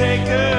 Take a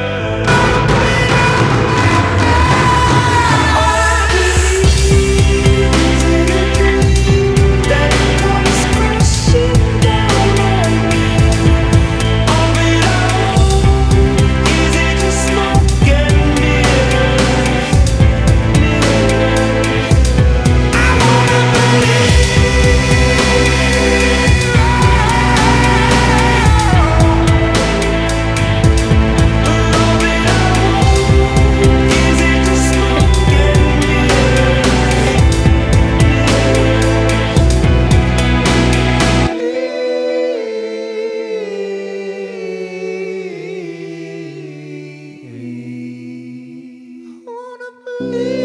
Yeah. you.